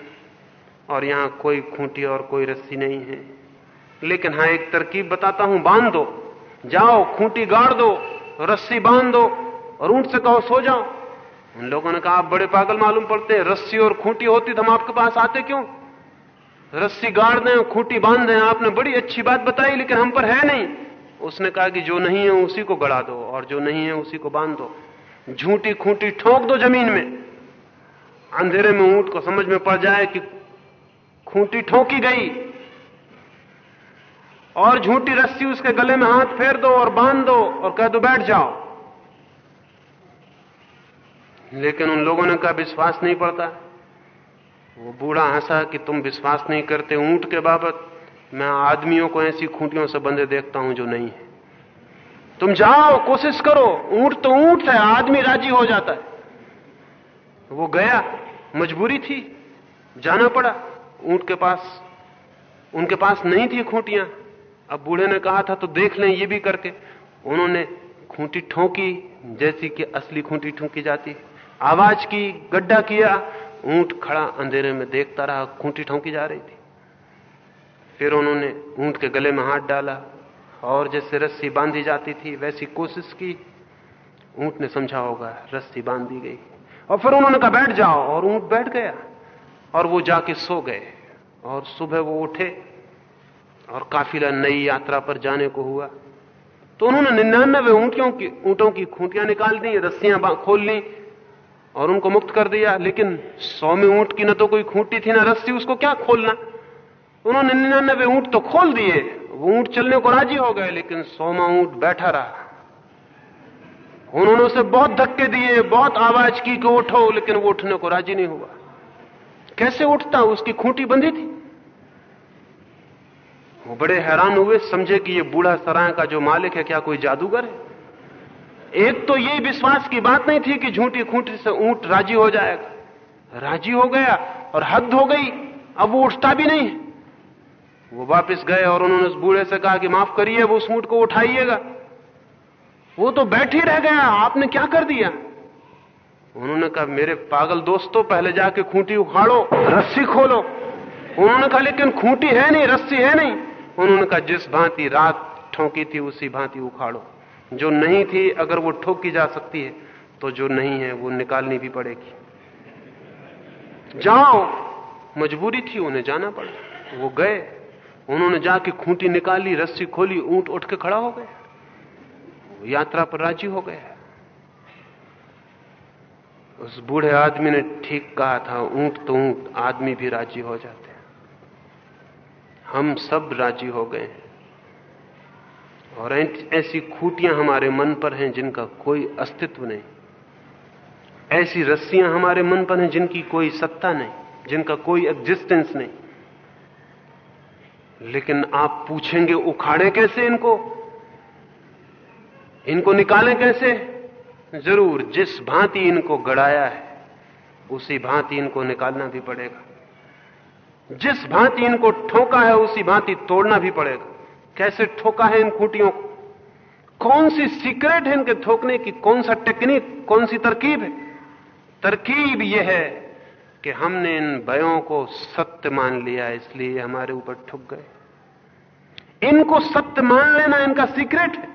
और यहाँ कोई खूंटी और कोई रस्सी नहीं है। लेकिन हाँ, एक तरकीब बताता हूँ, बाँध दो, जाओ, खूंटी गाड़ दो, रस्सी बाँध दो और ऊँट से कहो, सो जाओ। उन लोगों ने कहा, आप बड़े पागल मालूम पड़ते हैं, रस्सी और खूंटी होती तो हम आपके पास आते क्यों? रस्सी गाड़ दें, खूंटी बाँध दें, आपने बड़ी अच्छी बात बताई, लेकिन हम पर है नहीं। उसने कहा कि जो नहीं है उसी को गड़ा दो और जो नहीं है उसी को बाँध दो। झूठी खूंटी ठोक दो ज़मीन में। अंधेरे में ऊँट को समझ में पड़ जाए कि खूंटी ठोंकी गई। और झूठी रस्सी उसके गले में हाथ फेर दो और बाँध दो और कह दो, बैठ जाओ। लेकिन उन लोगों ने कहा, विश्वास नहीं पड़ता। वो बूढ़ा हंसा कि, तुम विश्वास नहीं करते ऊँट के बाबत। मैं आदमियों को ऐसी खूंटियों से बंधे देखता हूँ जो नहीं है। तुम जाओ, कोशिश करो। ऊँट तो ऊँट है, आदमी राज़ी हो जाता है। वो गया, मजबूरी थी, जाना पड़ा। ऊँट के पास, उनके पास नहीं थी खूंटियाँ। अब बूढ़े ने कहा था तो देख लें, ये भी करके। उन्होंने खूंटी ठोंकी, जैसी कि असली खूंटी ठोंकी जाती। आवाज़ की, गड्ढा किया, ऊँट खड़ा अंधेरे में देखता रहा, खूंटी ठोंकी जा रही थी। फिर उन्होंने ऊँट के गले में हाथ डाला, और जैसे रस्सी बांधी जाती थी, वैसी कोशिश की। ऊँट ने समझा होगा, रस्सी बाँध दी गई। और फिर उन्होंने कहा, बैठ जाओ। और ऊँट बैठ गया। और वो जाके सो गए। और सुबह वो उठे और काफिला नई यात्रा पर जाने को हुआ। तो उन्होंने निन्यानवे ऊंटियों की, ऊंटों की खूंटियाँ निकाल दी, रस्सियाँ खोल ली और उनको मुक्त कर दिया। लेकिन सौ में ऊँट की ना तो कोई खूंटी थी, ना रस्सी, उसको क्या खोलना? उन्होंने निन्यानवे ऊँट तो खोल दिए। वो ऊँट चलने को राज़ी हो गए, लेकिन सौमा ऊँट बैठा रहा। उन्होंने उसे बहुत धक्के दिए, बहुत आवाज़ की कि उठो, लेकिन वो उठने को राज़ी नहीं हुआ। कैसे उठता? उसकी खूंटी बंधी थी। वो बड़े हैरान हुए, समझे कि ये बूढ़ा सराय का जो मालिक है, क्या कोई जादूगर है? एक तो ये विश्वास की बात नहीं थी कि झूठी खूंटी से ऊँट राज़ी हो जाएगा। राज़ी हो गया और हद हो गई, अब वो उठता भी नहीं वो वापस गए और उन्होंने उस बूढ़े से कहा कि माफ़ करिए वो उस ऊँट को उठाइएगा। वो तो बैठ ही रह गया आपने क्या कर दिया? उन्होंने कहा, मेरे पागल दोस्तों, पहले जाके खूंटी उखाड़ो, रस्सी खोलो। उन्होंने कहा, लेकिन खूंटी है नहीं, रस्सी है नहीं। उन्होंने कहा, जिस भांति रात ठोंकी थी, उसी भांति उखाड़ो। जो नहीं थी, अगर वो ठोकी जा सकती है तो जो नहीं है, वो निकालनी भी पड़ेगी। जाओ। मजबूरी थी, उन्हें जाना पड़ा। वो गए। उन्होंने जाके खूंटी निकाली, रस्सी खोली, ऊँट उठ के खड़ा हो गया यात्रा पर राज़ी हो गया उस बूढ़े आदमी ने ठीक कहा था, ऊँट तो ऊँट, आदमी भी राज़ी हो जाते हैं। हम सब राज़ी हो गए हैं। और ऐसी खूटियाँ हमारे मन पर हैं जिनका कोई अस्तित्व नहीं। ऐसी रस्सियाँ हमारे मन पर हैं जिनकी कोई सत्ता नहीं, जिनका कोई एग्जिस्टेंस नहीं। लेकिन आप पूछेंगे, उखाड़े कैसे इनको? इनको निकालें कैसे? ज़रूर, जिस भांति इनको गड़ाया है, उसी भांति इनको निकालना भी पड़ेगा। जिस भांति इनको ठोका है, उसी भांति तोड़ना भी पड़ेगा। कैसे ठोका है इन खूटियों को? कौन सी सीक्रेट है इनके ठोकने की? कौन सा टेक्निक? कौन सी तरकीब है? तरकीब यह है कि हमने इन भयों को सत्य मान लिया, इसलिए हमारे ऊपर ठुक गए। इनको सत्य मान लेना इनका सीक्रेट है।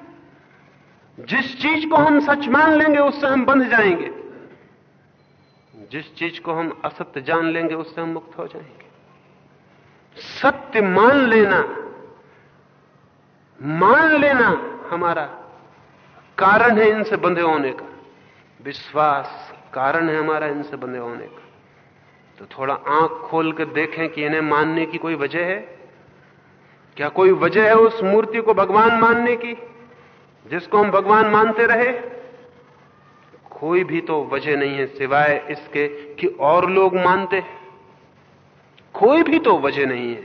जिस चीज़ को हम सच मान लेंगे, उससे हम बंध जाएँगे। जिस चीज़ को हम असत्य जान लेंगे, उससे हम मुक्त हो जाएँगे। सत्य मान लेना मान लेना हमारा कारण है इनसे बंधे होने का। विश्वास कारण है हमारा इनसे बंधे होने का। तो थोड़ा आँख खोल कर देखें कि इन्हें मानने की कोई वजह है? क्या कोई वजह है उस मूर्ति को भगवान मानने की? जिसको हम भगवान मानते रहे, कोई भी तो वजह नहीं है सिवाय इसके कि और लोग मानते कोई भी तो वजह नहीं है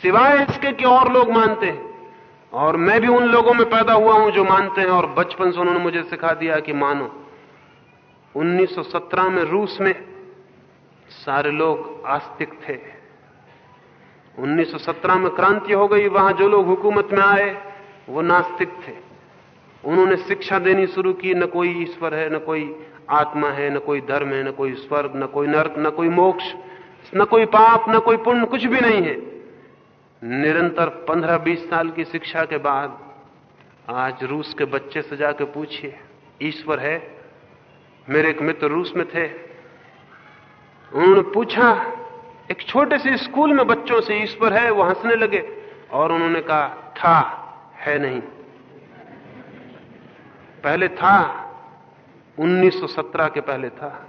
सिवाय इसके कि और लोग मानते हैं। और मैं भी उन लोगों में पैदा हुआ हूँ जो मानते हैं, और बचपन से उन्होंने मुझे सिखा दिया कि मानो 1917 में रूस में सारे लोग आस्तिक थे। 1917 में क्रांति हो गई, वहाँ जो लोग हुकूमत में आए, वो नास्तिक थे। उन्होंने शिक्षा देनी शुरू की, न कोई ईश्वर है, न कोई आत्मा है, न कोई धर्म है, न कोई स्वर्ग, न कोई नर्क, न कोई मोक्ष, न कोई पाप, न कोई पुण्य, कुछ भी नहीं है। निरंतर पंद्रह बीस साल की शिक्षा के बाद आज रूस के बच्चे से जाके पूछिए, ईश्वर है? मेरे एक मित्र रूस में थे। उन्होंने पूछा, एक छोटे से स्कूल में बच्चों से ईश्वर है वो हंसने लगे और उन्होंने कहा, था, है नहीं। पहले था 1917 के पहले था,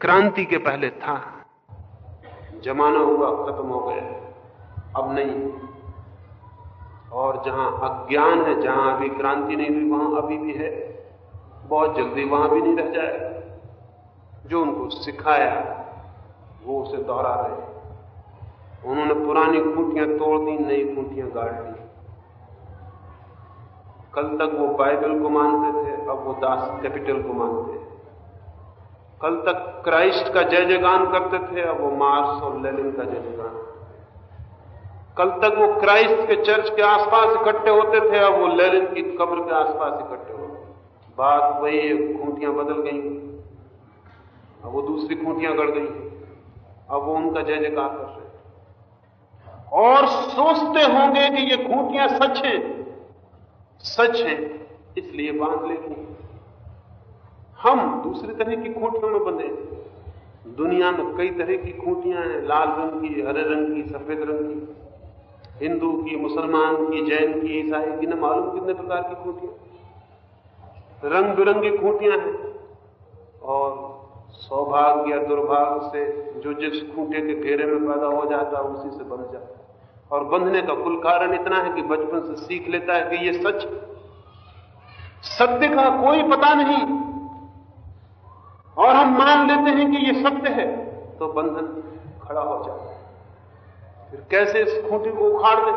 क्रांति के पहले था। जमाना हुआ, खत्म हो गया। अब नहीं। और जहाँ अज्ञान है, जहाँ अभी क्रांति नहीं हुई, वहाँ अभी भी है। बहुत जल्दी वहाँ भी नहीं रह जाएगा जो उनको सिखाया, वो उसे दोहरा रहे। उन्होंने पुरानी खूंटियाँ तोड़ दी, नई खूंटियाँ गाड़ दी। कल तक वो बाइबल को मानते थे, अब वो दास कैपिटल को मानते हैं। कल तक क्राइस्ट का जय जयगान करते थे, अब वो मार्स और लेनिन का जय जयगान कल तक वो क्राइस्ट के चर्च के आसपास इकट्ठे होते थे, अब वो लेनिन की कब्र के आसपास इकट्ठे होते बात वही है, खूंटियाँ बदल गई। अब वो दूसरी खूंटियाँ गड़ गई। अब वो उनका जय जयकार कर रहे और सोचते होंगे कि ये खूंटियाँ सच हैं। सच है, इसलिए बाँध लेते हैं। हम दूसरी तरह की खूंटियों में बंधे दुनिया में कई तरह की खूंटियाँ हैं, लाल रंग की, हरे रंग की, सफ़ेद रंग की। हिंदू की, मुसलमान की, जैन की, ईसाई की, न मालूम कितने प्रकार की खूंटियाँ। रंग बिरंगी खूंटियाँ हैं। और सौभाग्य या दुर्भाग्य से जो जिस खूंटे के घेरे में पैदा हो जाता है, उसी से बन जाता है। और बंधने का कुल कारण इतना है कि बचपन से सीख लेता है कि ये सच सत्य का कोई पता नहीं। और हम मान लेते हैं कि ये सत्य है तो बंधन खड़ा हो जाता है। फिर कैसे इस खूंटी को उखाड़ दे?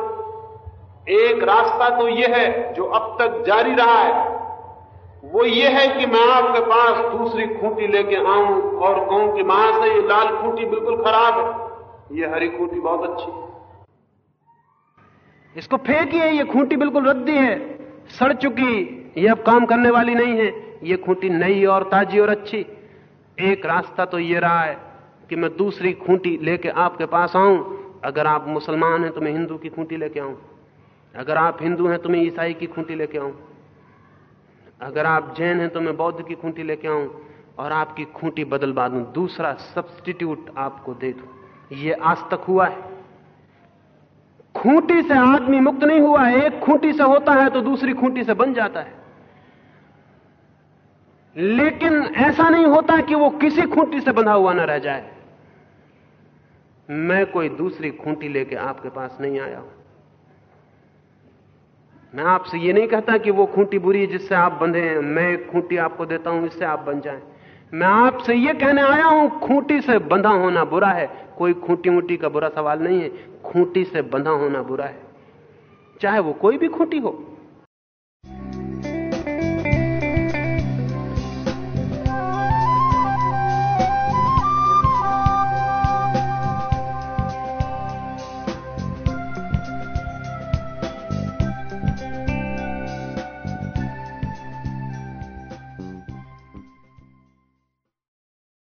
एक रास्ता तो यह है जो अब तक जारी रहा है। वो ये है कि मैं आपके पास दूसरी खूंटी लेके आऊँ और कहूँ कि महाशय, ये लाल खूंटी बिल्कुल खराब है। ये हरी खूंटी बहुत अच्छी है। इसको फेंकिए ये खूंटी बिल्कुल रद्दी है। सड़ चुकी, ये अब काम करने वाली नहीं है। ये खूंटी नई और ताजी और अच्छी। एक रास्ता तो ये रहा है कि मैं दूसरी खूंटी लेके आपके पास आऊँ। अगर आप मुसलमान हैं तो मैं हिंदू की खूंटी लेके आऊँ। अगर आप हिंदू हैं तो मैं ईसाई की खूंटी लेके आऊँ। अगर आप जैन हैं तो मैं बौद्ध की खूंटी लेके आऊँ। और आपकी खूंटी बदलवा दूँ दूसरा सब्सटीट्यूट आपको दे दूँ। ये आज तक हुआ है। खूंटी से आदमी मुक्त नहीं हुआ है एक खूंटी से होता है तो दूसरी खूंटी से बन जाता है। लेकिन ऐसा नहीं होता कि वो किसी खूंटी से बंधा हुआ ना रह जाए। मैं कोई दूसरी खूंटी लेके आपके पास नहीं आया हूँ। मैं आपसे ये नहीं कहता कि वो खूंटी बुरी है जिससे आप बंधे हैं। मैं एक खूंटी आपको देता हूँ, इससे आप बन जाएँ। मैं आपसे यह कहने आया हूँ, खूंटी से बंधा होना बुरा है। कोई खूंटी ऊंटी का बुरा सवाल नहीं है, खूंटी से बंधा होना बुरा है। चाहे वो कोई भी खूंटी हो।